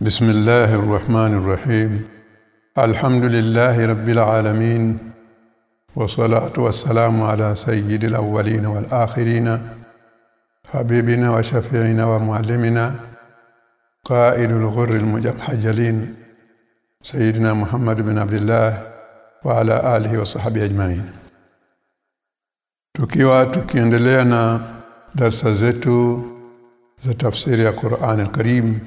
بسم الله الرحمن الرحيم. الحمد لله رب العالمين والصلاة والسلام على سيد الأولين والآخرين حبيبنا وشفيعنا ومعلمنا قائد الغر المجحجلين سيدنا محمد بن عبد الله وعلى آله وصحبه أجمعين. tukiwa tukiendelea na darasa zetu za tafsiri ya Qur'an al-Karim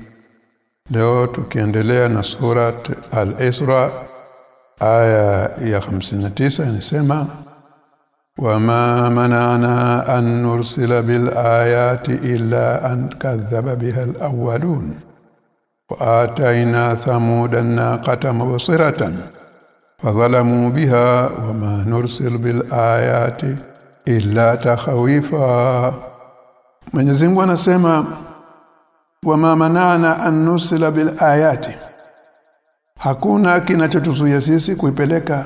leo tukiendelea na surat al-Isra aya ya 59 inasema wama manana an nursila bil ayati illa an kadhaba biha al-awwalun wa atayna thamuda an-naqata mubsiratan fadhalamu biha wama nursil bil ayati illa takhawifa Mwenyezi Mungu anasema wama manana an nusila bil ayati. Hakuna kinachotuzuia sisi kuipeleka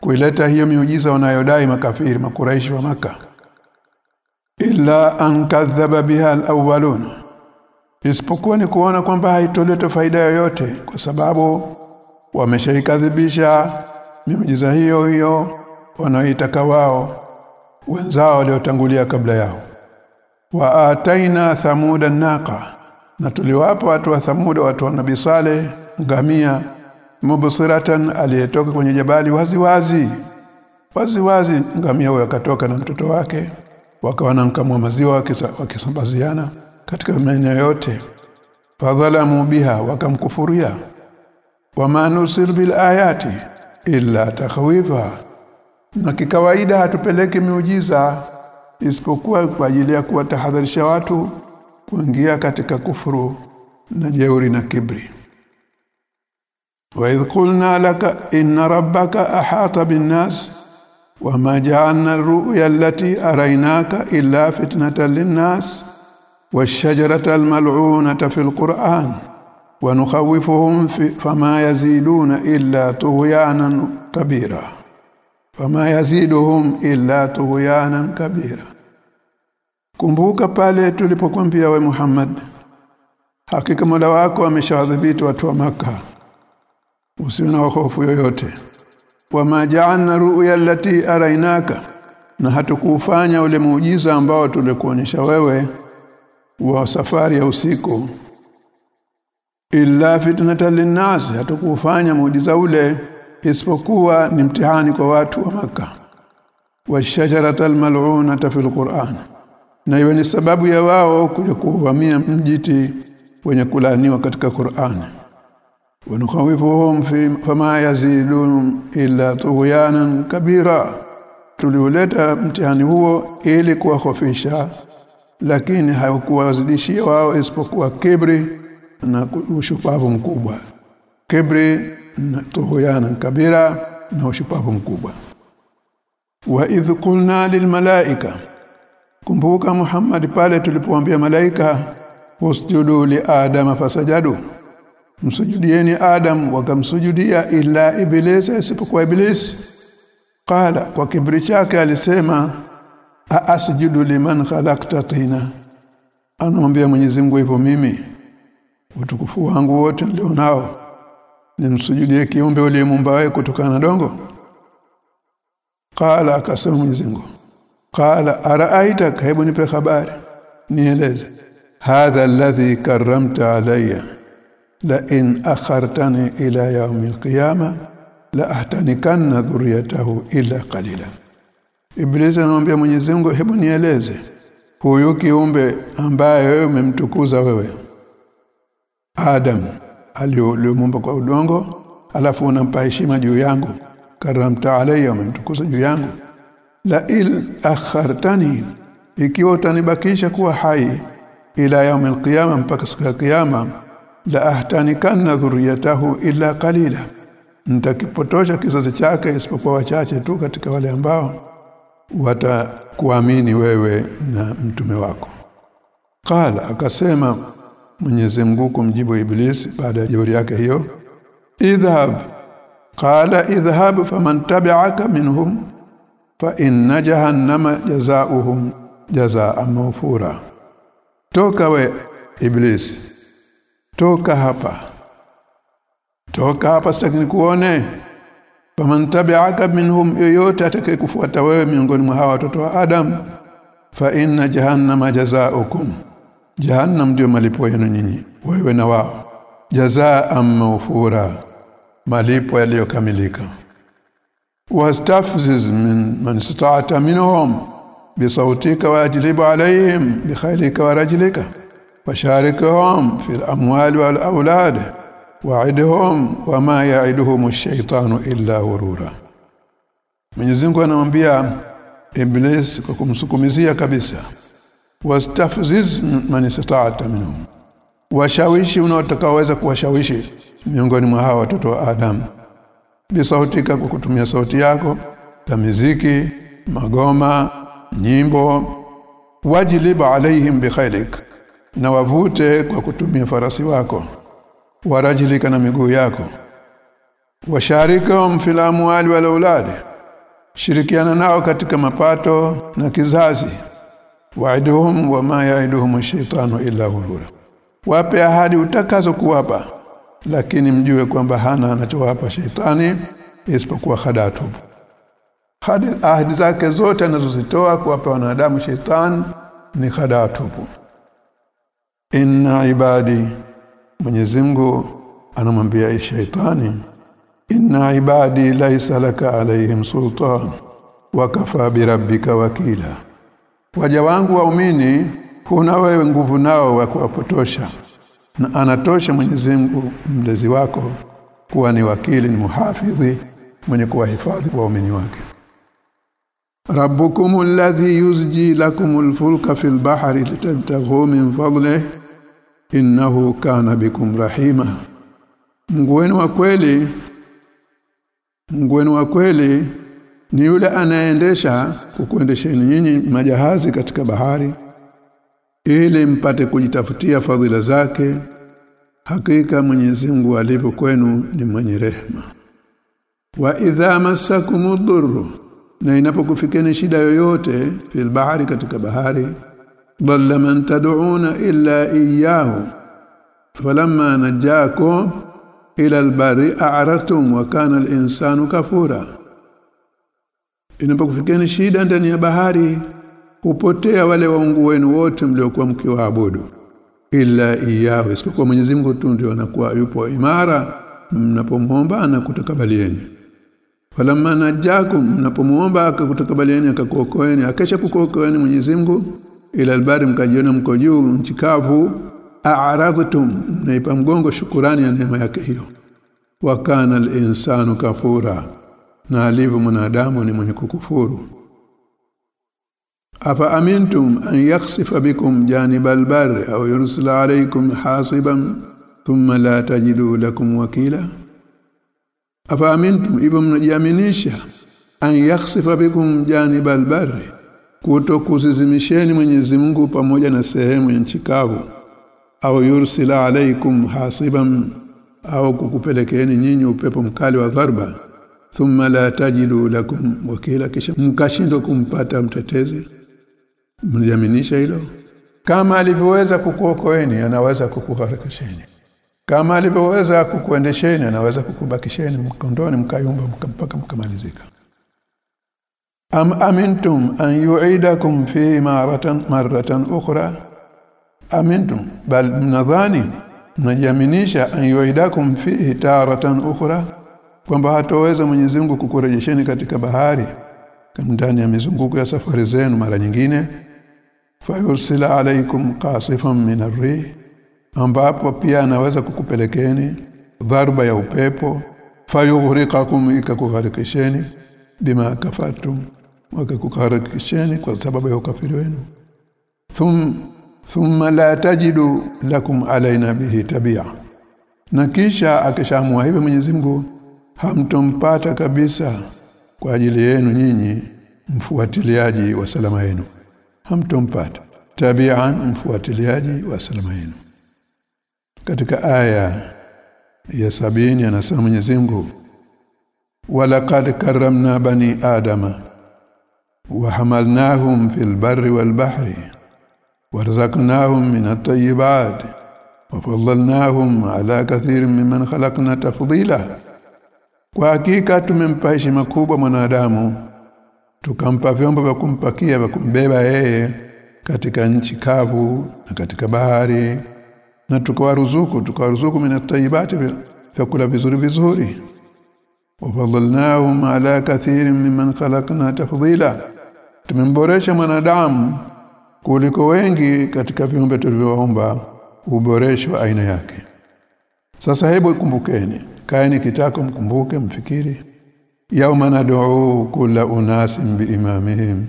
kuileta hiyo miujiza wanayodai makafiri makuraishi wa maka illa an kadhaba biha alawwalun isipokuwa ni kuona kwamba haitoleta faida yoyote kwa sababu wameshaikadhibisha miujiza hiyo hiyo wanaoitaka wao wenzao waliotangulia kabla yao. Wa ataina thamuda naqa na tuliwapa watu wa thamuda watu wa nabii sale ngamia mubsiratan aliyetoka kwenye jabali waziwazi. Waziwazi wazi ngamia huyo akatoka na mtoto wake wakawa na maziwa wakisambaziana katika maeneo yote. Fadhalamu biha wakamkufuria. Wama nusir bil ayati illa takhwifa. Na kikawaida hatupeleki miujiza isipokuwa kwa ajili ya kuwatahadharisha watu kuingia katika kufuru na jeuri na kibri. Wa idh qulna laka inna rabbaka ahata bin-nas wama ja'alna ar-ru'ya allati araynaka illa fitnatan lin-nas wash-shajarata al-mal'unata fil qur'an wa nukhawifuhum fama yaziduna illa tughyanan kabira. Fama yaziduhum illa tughyanan kabira kumbuka pale tulipokuambia we Muhammad hakika Mola wako ameshawadhibiti watu wa maka usiwe na hofu yoyote. Wama ja'alna ru'ya allati arainaka na hatukufanya ule muujiza ambao tulikuonyesha wewe wa safari ya usiku. Illa fitnatan linnas hatukufanya muujiza ule isipokuwa ni mtihani kwa watu wa maka wa shajaratal mal'unata fil qur'an na iwe ni sababu ya wao kuja kuvamia mjiti wenye kulaaniwa katika Qur'an. Wa nukhawifuhum fi fama yazidun illa tughyanan kabira. Tuliuleta mtihani huo ili kuwahofisha lakini haikuwazidishia wao isipokuwa kibri na ushupavu mkubwa. Kibri na tughyanan kabira na ushupavu mkubwa. Wa idh qulna lilmalaika kumbuka Muhammad pale tulipoambia malaika usjudu li adama fasajadu. Msujudieni adam wakamsujudia ila ibilisa isipokuwa iblis qala kwa kibri chake alisema asjudu liman khalaqta tina. Anamwambia Mwenyezi Mungu hivyo mimi. Utukufu wangu wote ndio nao. Nimsujudie kiumbe uliyemuumba wewe kutokana na dongo. Qala akasema Mwenyezi Mungu qala araaitaka hebu nipe habari. Nieleze. Hadha alladhi karamta alayya la in akhartani ila yawm alqiyama la ahtanikanna dhurriyatahu illa qalila. Iblis anamwambia Mwenyezi Mungu hebu nieleze. Huyu kiumbe ambaye wewe umemtukuza wewe Adam aliyomuumba kwa udongo alafu unampa heshima juu yangu karamta alayya umemtukuza juu yangu la il akhartani ikiwa utanibakisha kuwa hai ila yaum alqiyama mpaka siku ya kiyama la ahtanikanna dhurriyatahu illa qalila nitakipotosha kizazi chake isipokuwa wachache tu katika wale ambao watakuamini wewe na mtume wako. Qala akasema Mwenyezi Mungu kumjibu Iblisi baada ya jeuri yake hiyo idhhab qala idhhab faman tabi'aka minhum fa inna jahannama jazaohum jazaa mawfura. Toka we iblis. Toka hapa. Toka hapa sitaki kuone faman tabi'aka minhum yoyote atakayekufuata wewe miongoni mwa hawa watoto wa Adam fa inna jahannama jazaa'ukum jahannam ndio malipo yenu nyinyi wewe na wao. Jazaa mawfura. Malipo yaliyokamilika wastafziz min man istata minhum bisautika wajlib alayhim bikhaylika wa rajlika washarikahum fil amwali wal aulad wa'idhum wama ya'iduhum ash-shaytanu illa ghurura Mwenyezi Mungu anamwambia Iblis kwa kumsukumizia kabisa. Wastafziz man istata minhum. Washawishi unaotakaweza kuwashawishi miongoni mwa hawa watoto wa Adam bisautika kwa kutumia sauti yako za miziki magoma nyimbo. Wajlib alaihim bikhailik na wavute kwa kutumia farasi wako. Warajilika na miguu yako. Washarikahum fil amwali wal aulad shirikiana nao katika mapato na kizazi. Waiduhum wama yaiduhum ash-shaytanu illa ghurura. Wape ahadi utakazo kuwapa lakini mjue kwamba hana anachowapa sheitani isipokuwa khadatu ahadi zake zote anazozitoa kuwapa wanadamu sheitani ni khadatu inna ibadi Mwenyezi Mungu anamwambia shetani inna ibadi laysa laka alaihim sultan wakafa birabbika wakila. Waja wangu waumini huna wewe nguvu nao wa kuwapotosha na anatosha Mwenyezi Mungu mlezi wako kuwa ni wakili ni muhafidhi mwenye kuwahifadhi waumini wake. Rabbukum alladhi yuzji lakum alfulka fil bahri litabtaghu min fadlihi innahu kana bikum rahima. Mungu wenu wa kweli Mungu wenu wa kweli ni yule anaendesha kukuendesheni nyinyi majahazi katika bahari ili mpate kujitafutia fadhila zake hakika Mwenyezi Mungu alipo kwenu ni mwenye rehema. Wa idha masakumudhurru na inapokufikeni shida yoyote fil bahari katika bahari dalla man tad'una illa iyyahu falamma najakum ila albari a'ratum wa kana al-insanu kafura. Inapokufikeni shida ndani ya bahari hupotea wale waungu wenu wote mliokuwa mkiwaabudu. Illa iyahu isipokuwa Mwenyezi Mungu tu ndio anakuwa yupo imara mnapomuomba na kutakabalieni falamma najakum mnapomuomba akakutakabalieni akakuokoeni akesha kukuokoeni Mwenyezi Mungu ila albari mkajiona mko juu nchikavu a'radtum naipa mgongo shukurani ya neema yake hiyo. Wa kana al-insanu kafura na alivyo mwanadamu ni mwenye kukufuru afa amintum an yakhsifa bikum janibal barri au yursila alaykum hasiban thumma la tajidu lakum wakila? Afa amintum ibum mnajiaminisha an yakhsifa bikum janibal barri kutokuzizimisheni Mwenyezi Mungu pamoja na sehemu ya nchikavu au yursila alaykum hasiban au kukupelekeeni nyinyi upepo mkali wa dharba thumma la tajidu lakum wakila kisha mkashindwa kumpata mtetezi mliaminisha hilo? Kama alivyoweza kukuokoeni anaweza kukuharakisheni. Kama alivyoweza kukuendesheni anaweza kukubakisheni mkondoni mkayumba mpaka mkamalizika. Am amintum an yu'idakum fi maratan maratan ukhra? Amintum bal mnadhani mnajaminisha an yu'idakum fihi taratan ukhra? Kwamba hataweza Mwenyezi Mungu kukurejesheni katika bahari ndani ya mizunguko ya safari zenu mara nyingine fayursila alaykum qasifan min ar ambapo pia anaweza kukupelekeni dharba ya upepo fayughriqakum ikakugharikisheni bima kafatum wakakugharikisheni kwa sababu ya ukafiri wenu. Thum thumma la tajidu lakum alaina bihi tabia. Na kisha akishamua hivyo Mwenyezi Mungu hamtompata kabisa kwa ajili yenu nyinyi mfuatiliaji wa salama yenu hamtompata tabian mfuatiliaji wa salama yenu. Katika aya ya sabini anasema Mwenyezi Mungu walaqad karramna bani adama wa hamalnahum fil barri wal bahri warzaqnahum min at-tayyibat wa faddalnahum ala kathirin mimman khalaqna tafdila. Kwa hakika tumempa heshima kubwa mwanadamu tukampa vyombo vya kumpakia vya kumbeba yeye katika nchi kavu na katika bahari. Na tukawaruzuku tukawaruzuku mina minatayibati vyakula vizuri vizuri. Wafadhalnahum ala kathirin mimman khalaqna tafdila. Tumemboresha mwanadamu kuliko wengi katika viumbe tulivyoomba uboresho aina yake. Sasa hebu kumbukeni kaeni kitako mkumbuke mfikiri yauma nad'u kulla unasin biimamihim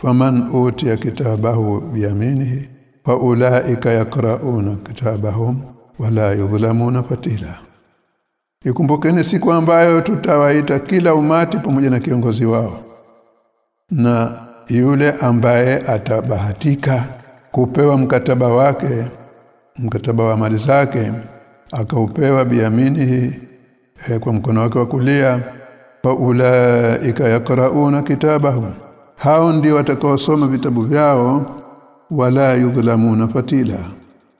faman utiya kitabahu biyaminihi fa ulaika yaqra'una kitabahum wala yudhlamuna fatila. Ikumbukeni siku ambayo tutawaita kila umati pamoja na kiongozi wao. Na yule ambaye atabahatika kupewa mkataba wake mkataba wa mali zake akaupewa biaminihi eh, kwa mkono wake wa kulia fa ulaika yaqrauna kitabahum hao ndio watakaosoma vitabu vyao wala yudhlamuna fatila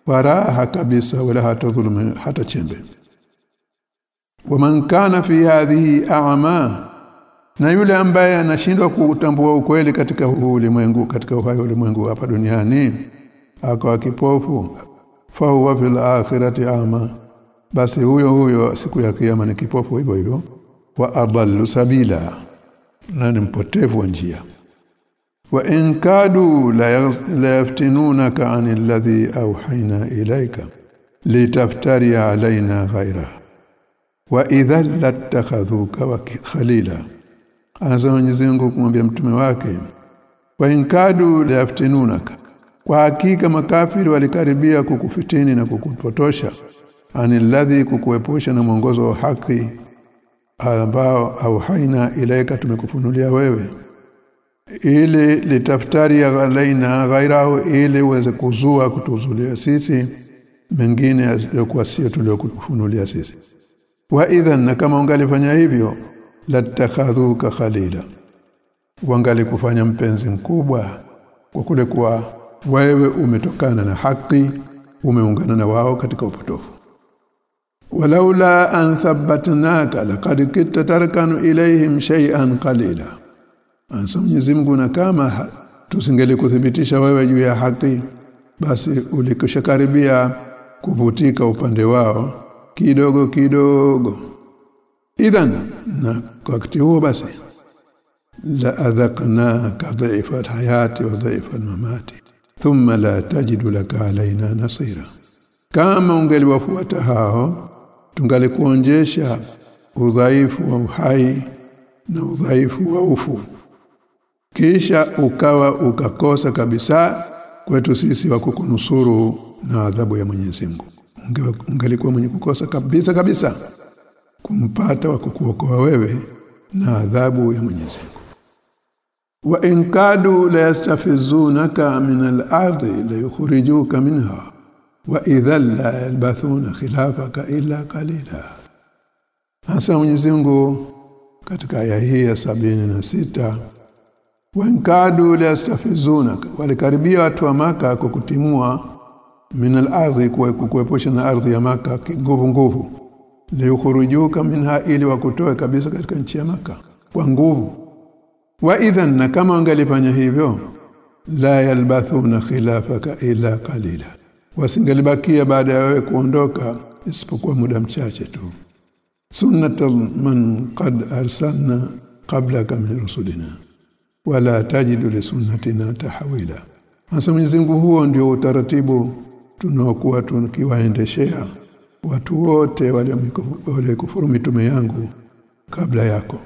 faraha kabisa wala hatadhulumu hata chembe. Waman kana fi hadhihi a'ma na yule ambaye anashindwa kutambua ukweli katika ulimwengu katika uhai ulimwengu hapa duniani akawa kipofu fa huwa fil akhirati ama basi huyo huyo siku ya kiyama ni kipofu hivyo hivyo wa adallu sabila. Na ni mpotevu wa njia. Wa in kadu la yaftinunaka an alladhi awhayna ilayka litaftari alaina ghayra. Wa idha latakhadhuka wa khalila. Anza Mwenyezi kumwambia mtume wake wa inkadu la yaftinunaka. Kwa hakika makafiri walikaribia kukufitini na kukupotosha anilladhi kukuepusha na mwongozo wa haki ambao auhaina ilaika tumekufunulia wewe. Ili litaftari alaina ghairahu ili uweze kuzua kutuzulia sisi mengine yasiyokuwa sio tuliokufunulia sisi. Wa idhan na kama ungalifanya hivyo latakhadhuka khalila. Wangali kufanya mpenzi mkubwa kwa kule kuwa wewe umetokana na haki umeungana na wao katika upotofu walaula an thabbatnaka laqad kitta tarkanu ilayhim shay'an qalila ansa Mwenyezi Mungu na kama tusingelikuthibitisha wewe juu ya haki basi ulikushakaribia kuvutika upande wao kidogo kidogo. Idhan na wakati huo basi la adhaqnaka dhaifa alhayati wa dhaifa almamati thumma la tajidu laka alaina nasira. Kama ungeliwafuata hao tungalikuonjesha udhaifu wa uhai na udhaifu wa ufu. Kisha ukawa ukakosa kabisa kwetu sisi wa kukunusuru na adhabu ya Mwenyezi Mungu. Ungalikuwa mwenye kukosa kabisa kabisa kumpata wa kukuokoa wewe na adhabu ya Mwenyezi Mungu. Wa inkadu la yastafizunaka min al-ardi la yukhrijuka minha idhan la yalbathuna khilafaka illa qalila. Hasa Mwenyezi Mungu katika aya hii ya sabini na sita wankadu la yastafizunaka walikaribia watu wa maka kukutimua min al-ardhi kukuepusha na ardhi ya maka nguvu nguvu. Liyukhrujuka minha ili wakutoe kabisa katika nchi ya maka kwa nguvu. Wa idhan na kama wangalifanya hivyo la yalbathuna khilafaka illa qalila wasingalibakia baada ya wewe kuondoka isipokuwa muda mchache tu. Sunnatul man qad arsalna qablaka min rusulina. Wala tajidu li sunnatina tahwila hasa huo ndio utaratibu tunaokuwa tukiwaendeshea watu wote wale kufuru mitume yangu kabla yako.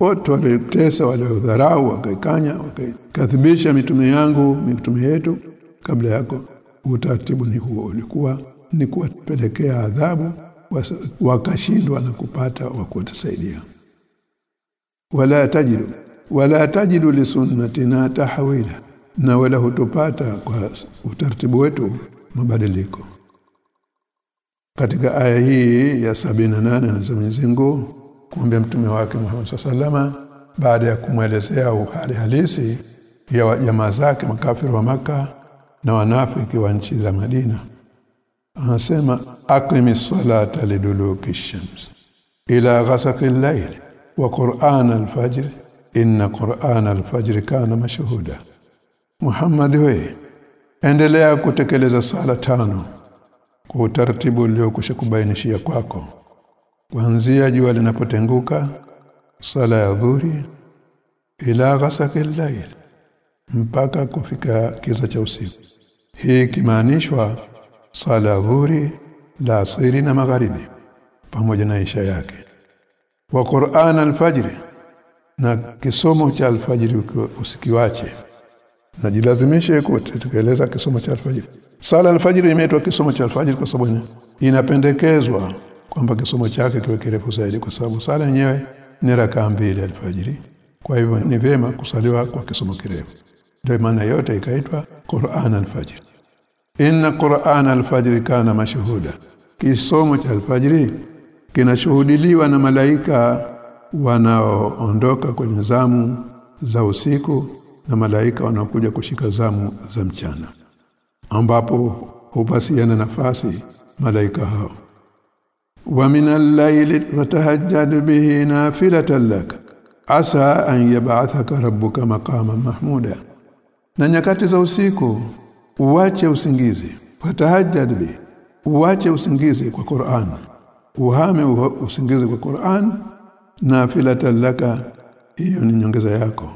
Wote waliotesa waliodharau wakaikanya wakaikadhibisha mitume yangu mitume yetu kabla yako utaratibu ni huo ulikuwa ni kuwapelekea adhabu wakashindwa na kupata wa kutusaidia. Wala tajidu wala tajidu li sunnatina tahwila na wala hutupata kwa utaratibu wetu mabadiliko. Katika aya hii ya 78 na Mwenyezi Mungu kumwambia mtume wake Muhammad sallama baada ya kumwelezea uhali halisi ya jamaa zake makafiri wa maka na wanafiki wa nchi za Madina. Anasema aqimis salata liduluki shams ila ghasaqi al-layl wa qur'an al-fajr inna qur'an al-fajr kana mashhuda Muhammad we endelea kutekeleza sala tano kwa utaratibu uliokwisha kubainishia kwako. Kuanzia jua linapotenguka sala ya dhuri ila ghasaqi al-layl mpaka kufika kiza cha usiku. Hii kimaanishwa sala dhuhuri la asiri na magharibi pamoja na isha yake. Wa Qur'an al-fajr na kisomo cha alfajiri usikiwache. Na jilazimishe kutekeleza kisomo cha alfajiri sala alfajiri imeitwa kisomo cha alfajiri kwa sababu inapendekezwa kwamba kisomo chake kiwe kirefu zaidi kwa sababu sala yenyewe ni rakaa mbili alfajiri kwa hivyo ni vema kusaliwa kwa kisomo kirefu ndio maana yote ikaitwa Qur'an al-Fajr. Inna Qur'an al-Fajr kana mashhuda kisomo cha alfajiri kinashuhudiliwa na malaika wanaoondoka kwenye zamu za usiku na malaika wanaokuja kushika zamu za mchana ambapo hupasiana nafasi malaika hao. Wa min al-layli fatahajjad bihi nafilatan lak asa an yab'athaka rabbuka maqaman mahmuda na nyakati za usiku uache usingizi. Fatahajjad bi. Uache usingizi kwa Qur'an. Uhame usingizi kwa Qur'an. Nafilatan laka hiyo ni nyongeza yako.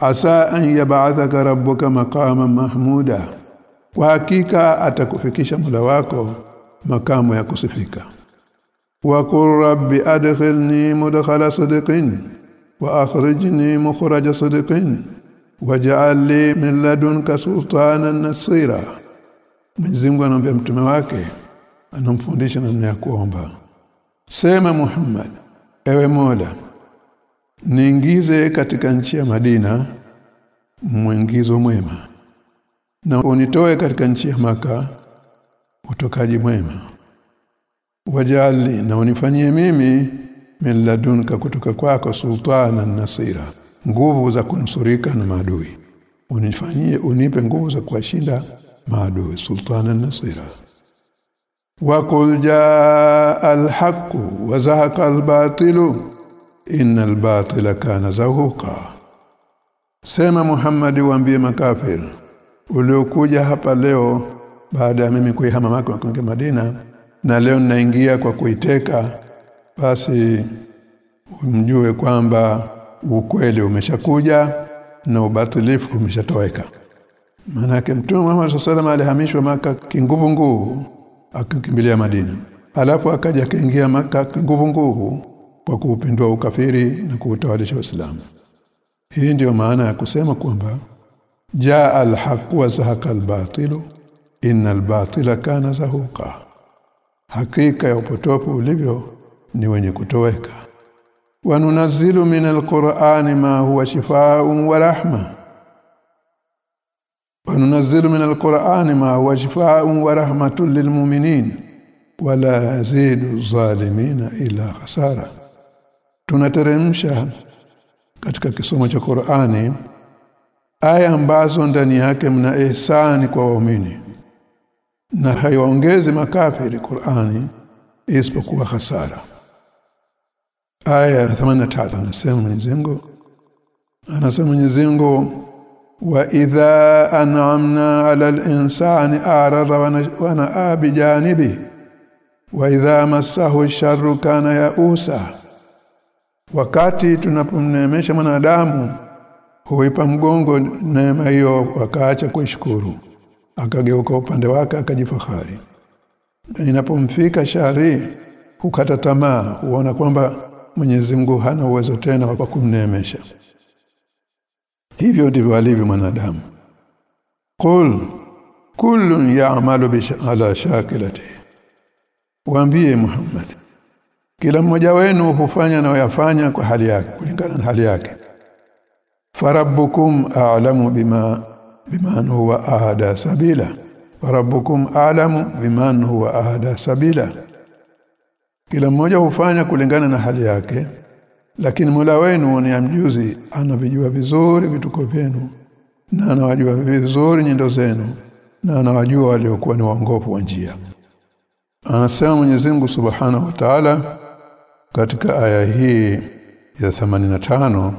Asa an yab'athaka rabbuka maqama mahmuda. Kwa hakika atakufikisha mula wako makamo ya kusifika. Wa qur rabbi adkhilni mudkhala sidqin wa akhrijni mukhraja sidqin waj'al li min ladunka sultanan nasira. Mwenyezi Mungu anamwambia mtume wake anamfundisha namna ya kuomba. Sema Muhammad ewe Mola niingize katika nchi ya Madina mwingizo mwema na unitoe katika nchi ya maka utokaji mwema. Wajali na unifanyie mimi min ladunka kutoka kwako sultana nasira nguvu za kunusurika na maadui. Unifanyie unipe nguvu za kuwashinda maadui. Sultana nasira. Waqul jaa alhaq wa zahaqa albatil inna albatila kana zahuqa. Sema muhammadi waambie makafir uliokuja hapa leo baada ya mimi kuihama maka kwa Madina na leo ninaingia kwa kuiteka basi mjue kwamba ukweli umeshakuja na ubatilifu umeshatoweka. Maana yake Mtume Muhammad sallallahu alihamishwa maka kinguvu nguvu akakimbilia Madina. Alafu akaja akaingia maka kinguvu nguvu kwa kuupindua ukafiri na kuutawalisha Uislamu hii ndiyo maana ya kusema kwamba jaa alhaq wa zahaqa albatilu innal batila kana zahuka hakika ya upotofu ulivyo ni wenye kutoweka alqur'ani ma huwa shifaa'un wa rahma. Wanunazilu min alqur'ani ma huwa shifaa'un wa rahmatun lilmu'minin wala yazidu zalimina ila khasara. Tunateremsha katika kisomo cha Qur'ani aya ambazo ndani yake mna ihsani kwa waumini. Na haiwaongezi makafiri Qur'ani isipokuwa hasara aya 83 anasema Mwenyezi Mungu. Anasema Mwenyezi Mungu wa idha an'amna 'ala al-insani a'rada wa na'a bi janibi wa idha massahu sharru kana ya'usa. Wakati tunapomneemesha mwanadamu huipa mgongo neema hiyo wakaacha kuishukuru akageuka upande wake akajifahari. Inapomfika shari hukata tamaa huona kwamba Mwenyezi Mungu hana uwezo tena wa kumneemesha. Hivyo ndivyo alivyo mwanadamu. Qul kullun ya'malu ala shakilati. Waambie Muhammad kila mmoja wenu hufanya na yafanya kwa hali yake kulingana na hali yake. Farabbukum a'lamu bima biman huwa ahada sabila. Farabbukum a'lamu biman huwa ahada sabila kila mmoja hufanya kulingana na hali yake lakini mula wenu ni amjuzi anavijua vizuri vituko vyenu na anawajua vizuri nyendo zenu na anawajua waliokuwa ni waongofu wa njia. Anasema Mwenyezi Mungu Subhanahu wa Ta'ala katika aya hii ya 85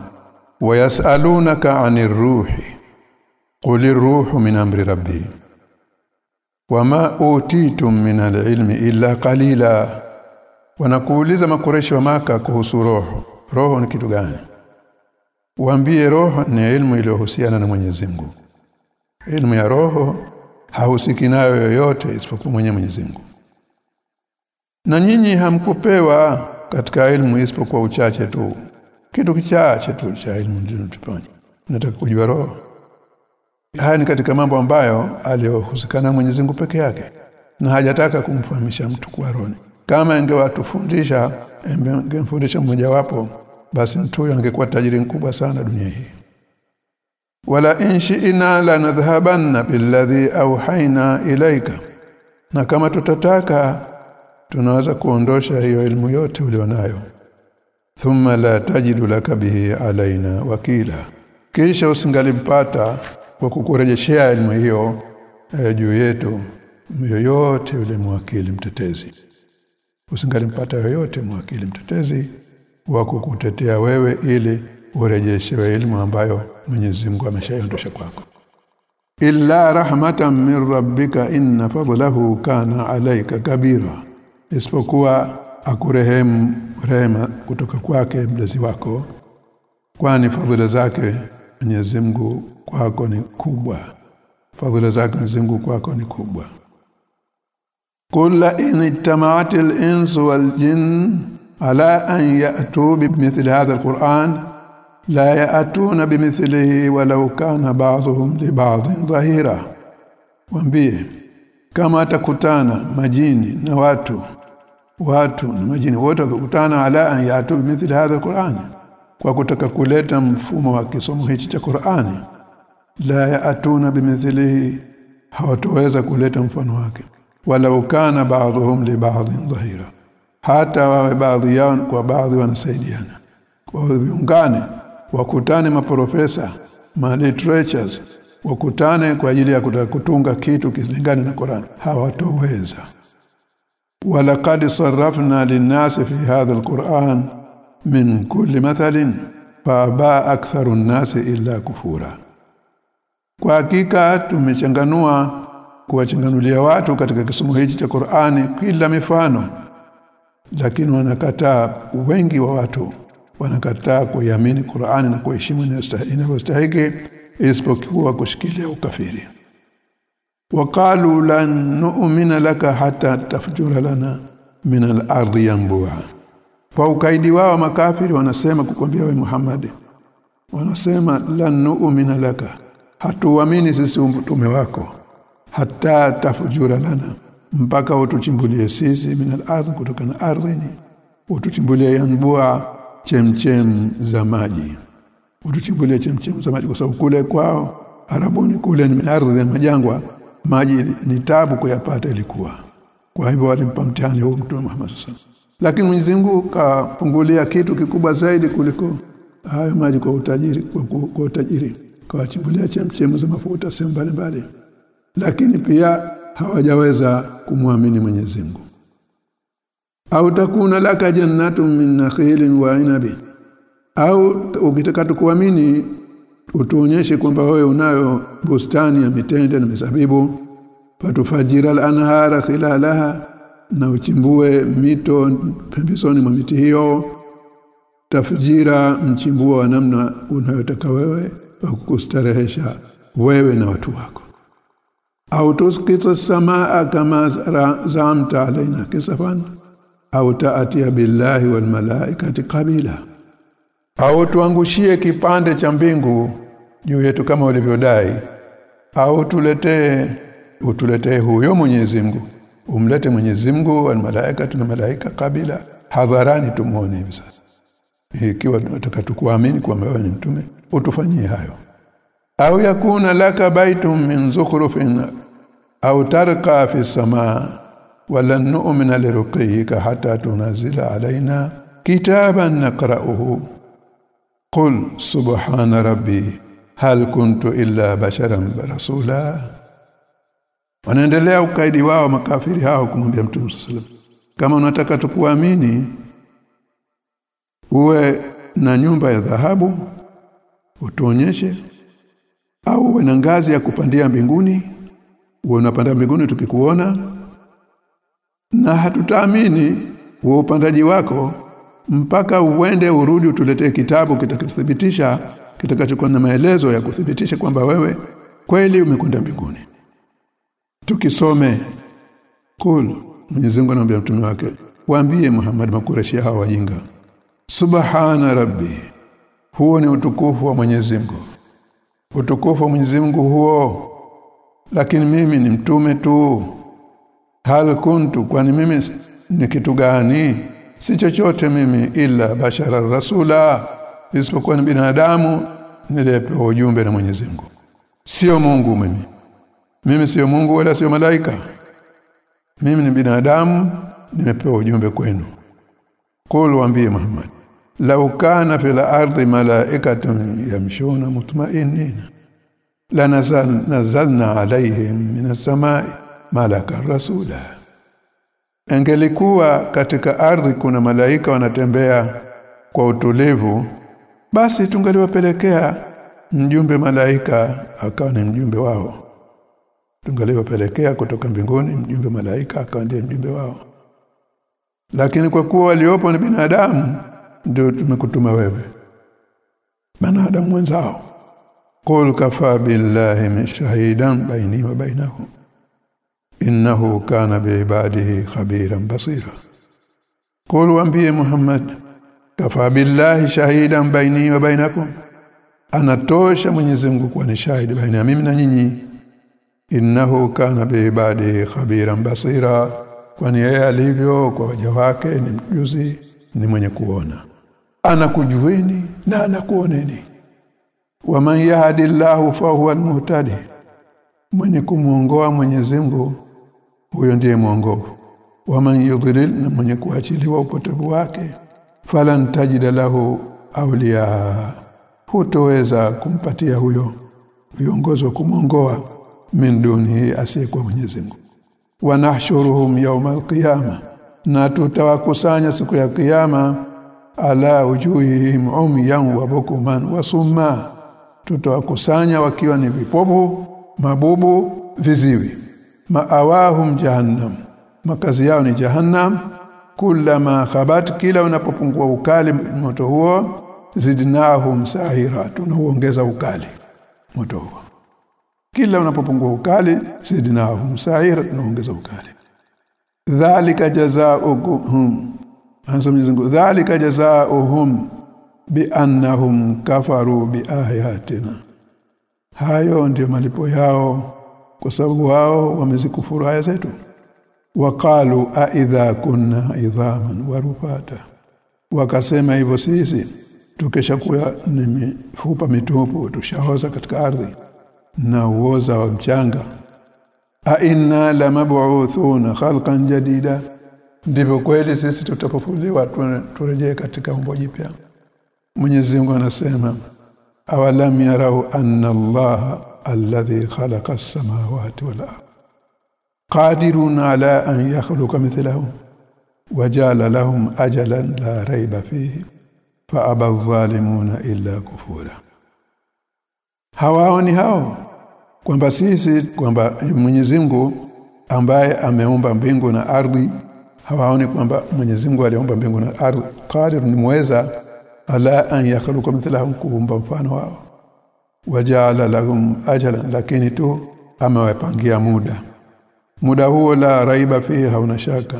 wayasalunaka 'anir ruhi qul ruhu min amri rabbi wama utitum min alilmi illa qalila wanakuuliza makureshi wa maka kuhusu roho. Roho ni kitu gani? Waambie roho ni elimu iliyohusiana na Mwenyezi Mungu. Elimu ya roho hahusiki nayo yoyote isipokuwa mwenye Mwenyezi Mungu. Na nyinyi hamkupewa katika elimu isipokuwa uchache tu. Kitu kichache tu cha elimu ndio tupanye nataka kujua roho? Haya ni katika mambo ambayo aliyohusikana Mwenyezi Mungu peke yake. Na hajataka kumfahamisha mtu kwa roho kama ingewatufundisha ingemfundisha mmoja wapo basi mtu huyo angekuwa tajiri mkubwa sana dunia hii. Wala inshi ina la nadhhabanna billadhi auhaina ilaika na kama tutataka tunaweza kuondosha hiyo elimu yote ulionayo thumma la tajidu laka bihi alaina wakila. Kisha usingalimpata kwa kukurejeshea elimu hiyo eh, juu yetu yoyote yule mwakili mtetezi usingalimpata yoyote mwakili mtetezi wa kukutetea wewe ili urejeshewe elimu ambayo Mwenyezi Mungu ameshaiondosha kwako. Illa rahmatan min rabbika inna fadlahu kana alayka kabira. Isipokuwa akurehemu rehema kutoka kwake mlezi wako kwani fadhila zake Mwenyezi Mungu kwako ni kubwa. Fadhila zake Mwenyezi Mungu kwako ni kubwa In ittama'at al-ins wal-jinn ala an ya'tu bimithli hadha al-Qur'an la ya'tuna bimithlihi walau kana ba'dhum li ba'dhin dhahira Waambie kama atakutana majini na watu watu na majini wote wakakutana ala an ya'tu bimithli hadha al-Qur'an kwa kutaka kuleta mfumo wa kisomo hichi cha Qur'ani la ya'tuna bimithlihi hawatoweza kuleta mfano wake wala kana baadhum li baadhin dhahira. Hata wawe baadhi yao kwa baadhi wanasaidiana. Kwa viungane wakutane maprofesa ma literatures wakutane kwa ajili ya kutunga kitu kilingane na Qur'an. Hawatoweza. Walaqad sarrafna lin-nasi fi hadha al-Qur'an min kulli mathalin fa aktharu an-nasi illa kufura. Kwa hakika tumechanganua kuwachanganulia watu katika kisomo hichi cha Qur'ani kila mifano. Lakini wanakataa wengi wa watu wanakataa kuiamini Qur'ani na kuheshimu inavyostahili isipokuwa kushikilia ukafiri. Waqalu lan nu'mina laka hatta tafjura lana min al-ardi yanbu'a. Kwa ukaidi wao makafiri wanasema kukwambia we Muhammad wanasema lan nu'mina laka hatuamini sisi mtume wako hata tafujura lana. Mpaka utuchimbulie sisi min al kutoka na ardhini. Utuchimbulie yanbua chemchem za maji. Utuchimbulie chemchem za maji kwa sababu kule kwao arabuni kule ni ardhi ya majangwa. Maji ni tabu kuyapata ilikuwa. Kwa hivyo walimpa mtihani huu mtume Muhammad sallallahu lakini Mwenyezi Mungu kapungulia kitu kikubwa zaidi kuliko hayo maji kwa utajiri kwa, kwa, kwa utajiri. Kawachimbulia chemchem za mafuta sehemu mbalimbali lakini pia hawajaweza kumwamini Mwenyezi Mungu. Au takuna laka jannatu min nakhilin wa inabi. Au ukitaka tukuamini utuonyeshe kwamba wewe unayo bustani ya mitende na misabibu patufajira al-anhara khilalaha na uchimbue mito pembezoni mwa miti hiyo. Tafjira mchimbuo wa namna unayotaka wewe wa kukustarehesha wewe na watu wako au tusqita samaa kama zamta alaina kisafan. Au taatia billahi wal malaikati qabila. Au tuangushie kipande cha mbingu juu yetu kama ulivyodai au tuletee utuletee huyo Mwenyezi Mungu. Umlete Mwenyezi Mungu wal malaika na malaika kabila hadharani tumuone hivi sasa. Ikiwa tunataka tukuamini kwamba wewe ni mtume utufanyie hayo au yakuna laka baitun min zukhrufin au tarqa fi samaa wala nu'mina liruqika hatta tunazila alaina kitaban naqra'uhu. Qul subhana rabbi hal kuntu illa basharan rasula. Wanaendelea ukaidi wao makafiri hao kumwambia mtume sallallahu kama unataka tukuamini uwe na nyumba ya dhahabu utuonyeshe au uwe na ngazi ya kupandia mbinguni uwe unapanda mbinguni tukikuona na hatutaamini wa upandaji wako mpaka uende urudi utuletee kitabu kitakachothibitisha kitakachokuwa na maelezo ya kuthibitisha kwamba wewe kweli umekwenda mbinguni. Tukisome kul Mwenyezi Mungu anamwambia mtume wake waambie Muhammad makureshi hawa wajinga subhana rabbi huo ni utukufu wa Mwenyezi Mungu utukufu Mwenyezi Mungu huo. Lakini mimi ni mtume tu. Hal kuntu kwani mimi ni kitu gani? Si chochote mimi ila bashara rasula. Isipokuwa ni binadamu niliyepewa ujumbe na Mwenyezi Mungu. Sio Mungu mimi. Mimi sio Mungu wala sio malaika. Mimi ni binadamu nimepewa ujumbe kwenu. Qul waambie Muhammad law kana fil ardi malaikatun yamshuna mutma'innina lanazal nazalna alaihim minas samai malaka rasula. Angelikuwa katika ardhi kuna malaika wanatembea kwa utulivu basi tungaliwapelekea mjumbe malaika akawa ni mjumbe wao. Tungaliwapelekea kutoka mbinguni mjumbe malaika akawa ndiye mjumbe wao. Lakini kwa kuwa waliopo ni binadamu ndio tumekutuma wewe. Binadamu mwenzao qul kafa billahi shahidan baini wa bainahum. Innahu kana biibadihi khabiran basira. Qul waambie muhammad kafa billahi shahidan baini wa bainakum. Anatosha Mwenyezi Mungu kuwa ni shahidi baina ya mimi na nyinyi. Innahu kana biibadihi khabiran basira. Kwani yeye alivyo kwa waja wake ni mjuzi ni mwenye kuona anakujueni na anakuoneni. Waman yahdillahu fa huwa almuhtadi mwenye kumuongoa Mwenyezi Mungu huyo ndiye mwongofu waman yudlil na mwenye kuachiliwa upotevu wake falan tajida lahu awliya hutoweza kumpatia huyo viongozi wa kumongoa min dunihi asiyekuwa Mwenyezi Mungu. Wanahshuruhum yawm alqiyama na tutawakusanya siku ya kiyama ala ujuhihim umyan wa bukuman wa summa. Tutawakusanya wakiwa ni vipofu mabubu viziwi. Maawahum jahannam. Makazi yao ni jahannam. Kullama khabat kila unapopungua ukali moto huo zidnahum sahira tunaongeza ukali moto huo. Kila unapopungua ukali zidnahum sahira tunaongeza ukali. Dhalika jazaa'uhum anasema Mwenyezi Mungu dhalika bi biannahum kafaru biayatina hayo ndiyo malipo yao kwa sababu wao wamezikufuru aya zetu. Waqalu a idha kunna idhaman warufata wakasema hivyo sisi tukishakuwa ni mifupa mitupu tushaoza katika ardhi na uoza wa mchanga. A inna lamab'uthuna khalqan jadida ndivyo kweli sisi tutapofuliwa turejee katika umbo jipya. Mwenyezi Mungu anasema awalam yarau anna Allah alladhi khalaqa as-samawati wal qadirun ala an yakhluqa mithlahum wajala lahum ajalan la rayba fihi fa aba adh-dhalimuna illa kufura. Hawaoni hao kwamba sisi kwamba Mwenyezi Mungu ambaye ameumba mbingu na ardhi hawaoni kwamba Mwenyezi Mungu aliumba mbingu na ardhi. Qadir ni muweza ala an yakhluqa mithlahum kuumba mfano wao. Wajala lahum ajalan lakini tu amewapangia muda. Muda huo la raiba fihi hauna shaka.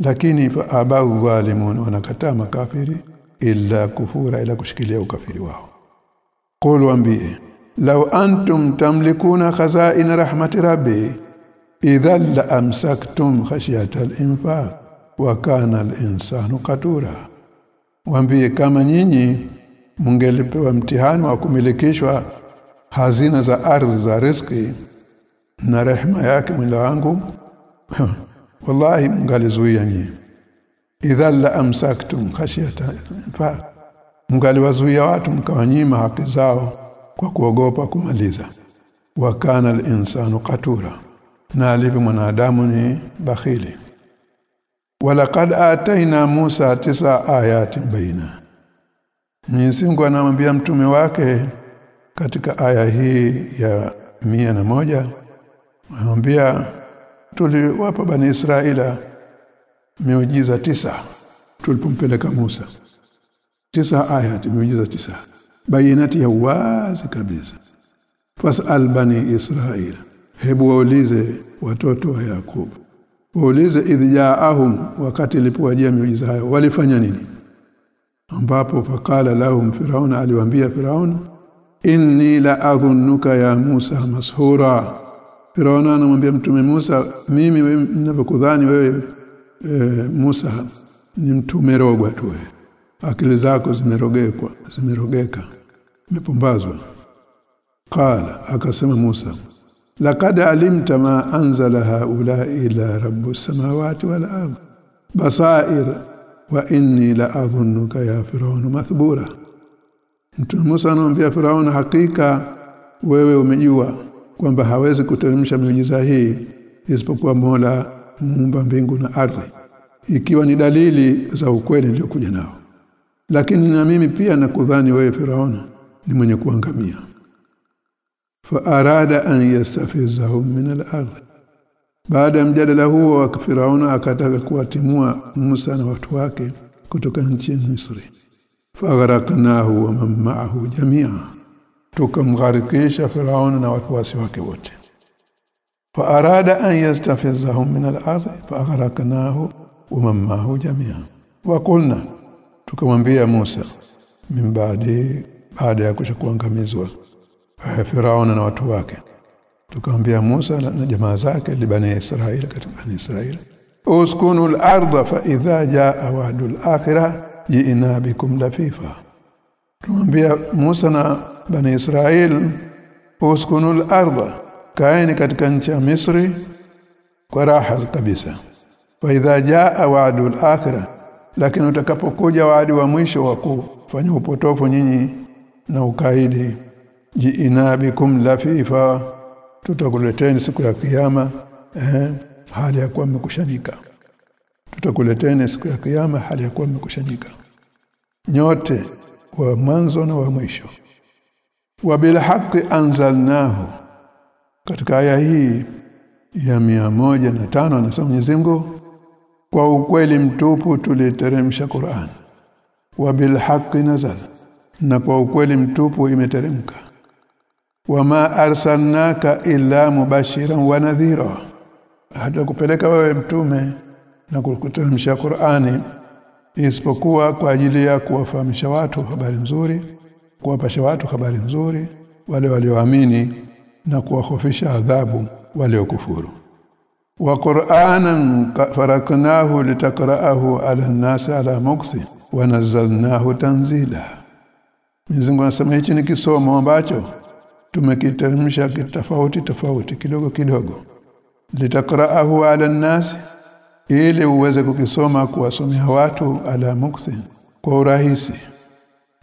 Lakini fa abau zalimun wanakataa makafiri illa kufura ila kushikilia ukafiri wao. Qul wambie law antum tamlikuna khazain rahmati rabbi idha la amsaktum khashyata al-infaq wa kana al-insanu qatura waambie kama nyinyi mungelipewa mtihani wa kumilikishwa hazina za ardhi za riski na rehema yake mwila wangu wallahi mngalizuia nyinyi idha la amsaktum khashyata infaq mungaliwazuia watu mkawanyima haki zao kwa kuogopa kumaliza wa kana al-insanu qatura na alivyo mwanadamu ni bakhili. Walaqad ataina Musa tisa ayati baina Mwenyezi Mungu anamwambia mtume wake katika aya hii ya mia na moja anamwambia tuliwapa bani Israila miujiza tisa tulipompeleka Musa. Tisa ayati miujiza tisa. Bayinati ya wazi kabisa. Fasal bani Israila hebu waulize watoto wa Yakobo. Waulize idhijaahum wakati ilipowajia miujiza hayo walifanya nini? Ambapo fakala lahum firauna aliwaambia firauna inni la adhunnuka ya Musa mashura. Firauna anamwambia mtume Musa mimi ninavyokudhani wewe e, Musa ni mtume rogwa tu akili zako zimerogekwa zimerogeka umepumbazwa qala akasema Musa laqad alimta ma anzala haula ila rabbus samawati wal ard. Basair wa inni la adhunnuka ya firaun mathbura. Mtume Musa anamwambia Firaun hakika wewe umejua kwamba hawezi kuteremsha miujiza hii isipokuwa Mola muumba mbingu na ardhi ikiwa ni dalili za ukweli niliokuja nao. Lakini na mimi pia nakudhani wewe Firaun ni mwenye kuangamia fa arada an yastafizahum min al-ardh baada ya mjadala huo wa Firauna akataka kuwatimua Musa na watu wake kutoka nchini Misri fagharaqnahu wa man ma'ahu jami'a tukamgharikisha Firauna na watu wake wote fa arada an yastafizahum min al-ardh fagharaqnahu wa man ma'ahu jami'a wa qulna tukamwambia Musa min baada ya kuangamizwa Firaun na watu wake. Tukamwambia Musa na jamaa zake libani Israeli katika bani Israeli uskunu al-ardha fa idha jaa wa'du al-akhirah ji'na bikum lafifa. Tumwambia Musa na bani Israeli uskunu al-ardha kaeni katika nchi ya Misri kwa raha kabisa. Fa idha jaa wa'du al-akhirah lakini utakapokuja waadi wa mwisho wa kufanya upotofu nyinyi na ukaidi ji'na bikum lafifa. Tutakuleteni siku ya kiyama eh hali ya kuwa mmekushanika tutakuleteni siku ya kiyama hali ya kuwa mmekushanika nyote wa mwanzo na wa mwisho. Wa bil haqqi anzalnahu. Katika aya hii ya mia moja na tano anasema Mwenyezi Mungu kwa ukweli mtupu tuliteremsha Qur'an. Wa bil haqqi nazal. Na kwa ukweli mtupu imeteremka wama arsalnaka illa mubashiran wa nadhira. Hata kupeleka wewe mtume na kukuteremsha Qur'ani isipokuwa kwa ajili ya kuwafahamisha watu habari nzuri kuwapasha watu habari nzuri wale walioamini na kuwahofisha adhabu waliokufuru. Wa qur'anan faraknahu litaqra'ahu 'ala an-nasi 'ala mukthi wa nazzalnahu tanzila. Mwenyezi anasema hichi ni kisomo ambacho tumekiteremsha kitofauti tofauti kidogo kidogo. Litakraahu 'ala an-nasi ili uweze kukisoma kuwasomea watu ala mukthin kwa urahisi.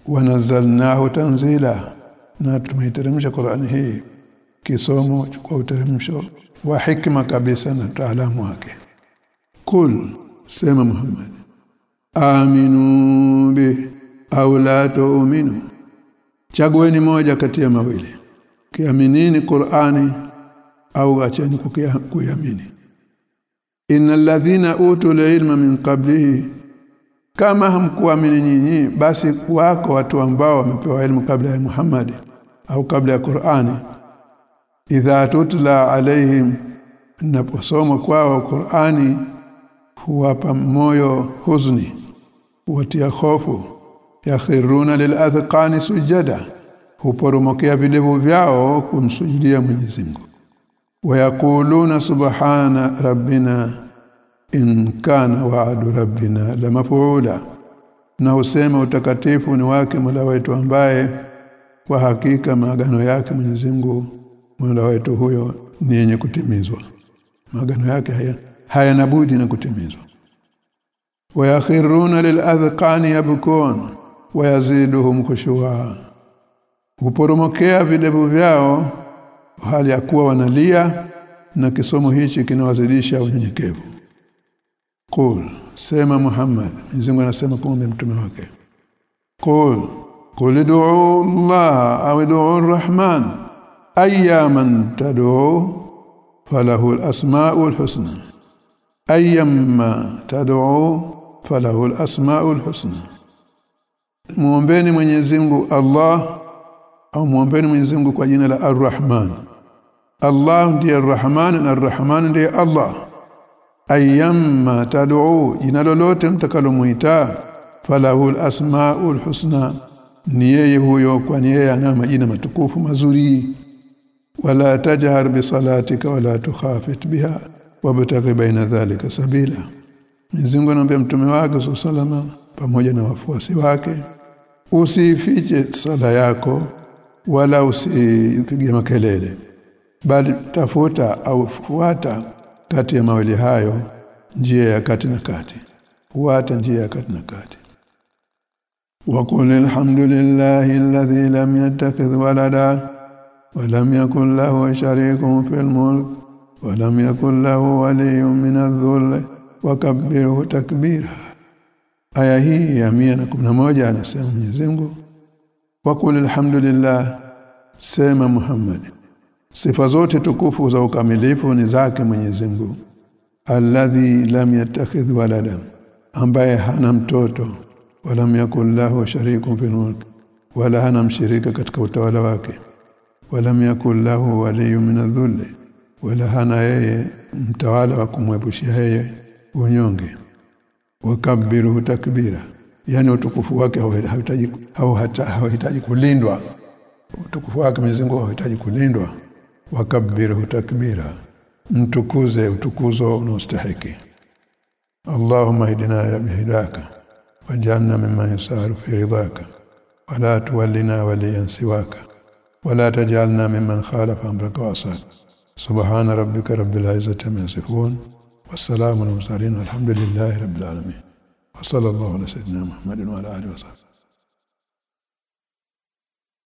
Wanazalnahu tanzila na tumeiteremsha Qur'ani hii kisomo kwa uteremsho wa hikma kabisa na taalamu wake. Kul sema Muhammad aminu bi au la tu'minu. Chagueni moja kati ya mawili kiaminini Qur'ani au acheni kuiamini. Innal ladhina utul ilma min qablihi kama hamkuamini nyinyi basi wako watu ambao wamepewa elimu kabla ya Muhammad au kabla ya Qur'ani. Idha tutla alaihim naposoma kwao Qur'ani huwapa moyo huzuni watia hofu yakhiruna liladhqani sujada huporomokea vilevu vyao kumsujudia Mwenyezi Mungu. Wayakuluna subhana rabbina in kana wa'du rabbina la mafuula na usema utakatifu ni wake Mola wetu ambaye kwa hakika maagano yake Mwenyezi Mungu Mola wetu huyo ni yenye kutimizwa. Maagano yake haya hayana budi na kutimizwa. Wayakhiruna liladhqani yabkun wayaziduhum khushu'a huporomokea videvu vyao hali ya kuwa wanalia na kisomo hichi kinawazidisha unyenyekevu. Qul sema Muhammad Mungu anasema kumbe mtume wake. Qul qul ud'u Allah aw du'u Ar-Rahman ayyaman tad'u falahu al-asma'ul husna ayyamma tad'u falahu al-asma'ul husna muombeni Mwenyezi Mungu Allah au muombeni Mwenyezi Mungu kwa jina la Ar-Rahman. Allah ndiye Ar-Rahman na Ar-Rahman ndiye Allah. Ayyamma tad'u jina lolote mtakalomuita falahu al-asma'ul husna ni yeye huyo kwani yeye ana majina matukufu mazuri. Wala tajhar bi salatika wala tukhafit biha wabtaghi baina dhalika sabila. Mwenyezi Mungu anamwambia mtume wake salama pamoja na wafuasi wake usifiche sala yako wala usipige makelele bali tafuta au fuata kati ya mawili hayo njia ya kati na kati fuata njia ya kati na kati وقل الحمد لله الذي لم يتخذ ولدا ولم يكن له شريك في الملك ولم يكن له ولي من الذل وكبره تكبيرا aya hii ya 111 anasema Mwenyezi Mungu waqul alhamdulillah sema Muhammad. Sifa zote tukufu za ukamilifu ni zake Mwenyezi Mungu. Alladhi lam yattakhidh walada ambaye hana mtoto wala yakul lahu sharikun fil mulk wala hana mshirika katika utawala wake wala yakul lahu waliyun min adh wala hana yeye mtawala wa kumwepushia yeye unyonge. Wakabbiru takbira yani utukufu wake hauhitaji hau hata hauhitaji kulindwa. Utukufu wake Mwenyezi Mungu hauhitaji kulindwa. Wakabiru takbira. Mtukuze utukuzo unaostahili Allahumma hidina bihidaka wajanna mimma yasaru fi ridaka wala tuwallina waliyan siwaka wala taj'alna mimman khalafa amraka wasal subhana rabbika rabbil izzati amma yasifun wassalamu ala mursalin alhamdulillahi rabbil alamin. وصلى الله على سيدنا محمد وعلى آله وصحبه.